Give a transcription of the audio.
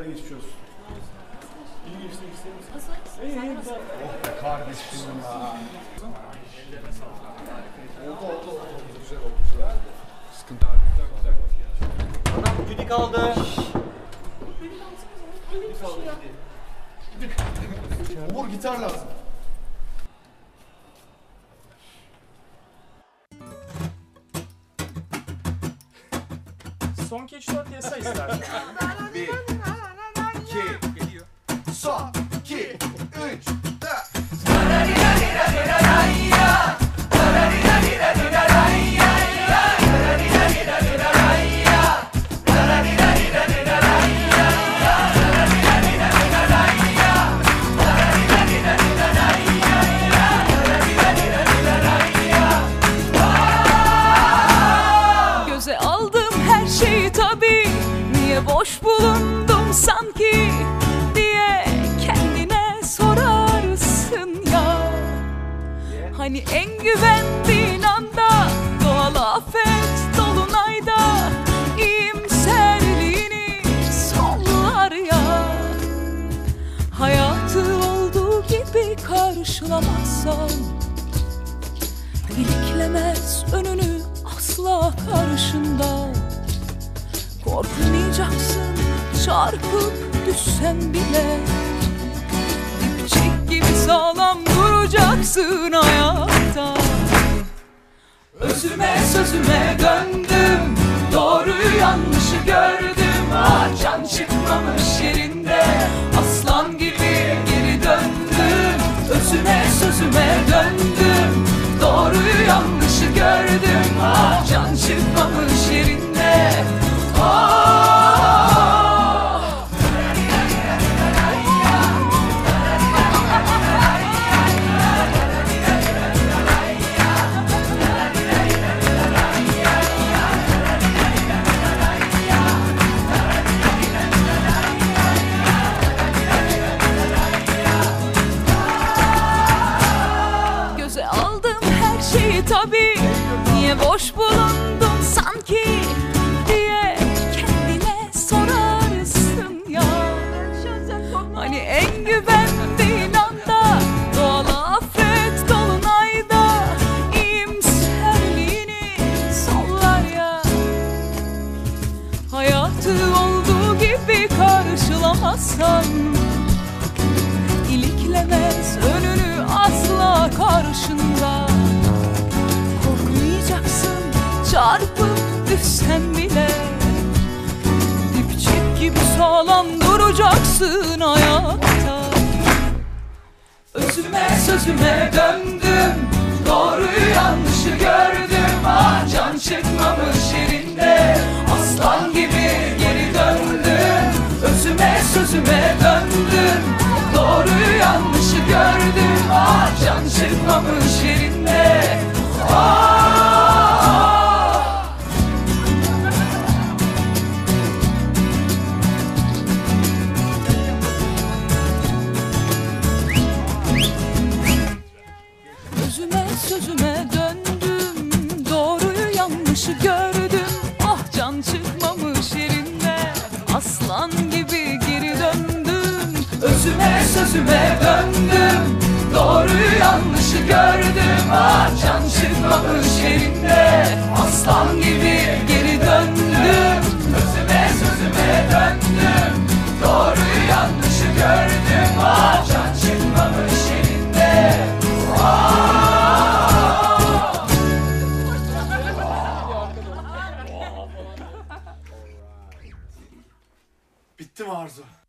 Hadi geçmiş olsun. İyi geçti ister misin? Nasıl? İyi iyi güzel. Oh be kardeşim ya. Oldu oldu oldu. Güzel oldu. Güzel. Sıkıntı. Adam güdük kaldı. Uğur gitar lazım. Son keçi yasa istersen. Bir. Son, aldım her şeyi tabi Niye boş bulundum sanki Hani en güvendiğin anda Doğal afet dolunayda iyimserliğini sollar ya. Hayatı olduğu gibi karşılamazsan İliklemez önünü asla karşında. Korkmayacaksın çarpıp düşsen bile sağlam duracaksın hayatta Özüme sözüme döndüm. Doğruyu yanlışı gördüm. Ah can çıkmamış yerinde. Aslan gibi geri döndüm. Özüme sözüme döndüm tabi Niye boş bulundun sanki Diye kendine sorarsın ya. Hani en güvendiğin anda Doğal afet dolunayda iyimserliğini sollar ya. Hayatı olduğu gibi karşılamazsan gibi sağlam duracaksın hayatta. Özüme sözüme döndüm. Doğruyu yanlışı gördüm. Ah can çıkmamış yerinde. Aslan gibi Sözüme döndüm Doğruyu yanlışı gördüm. Ah can çıkmamış yerinde Aslan gibi geri döndüm. Özüme sözüme döndüm Doğruyu yanlışı gördüm. Ah can çıkmamış yerinde Aslan gibi Bitti mi Arzu?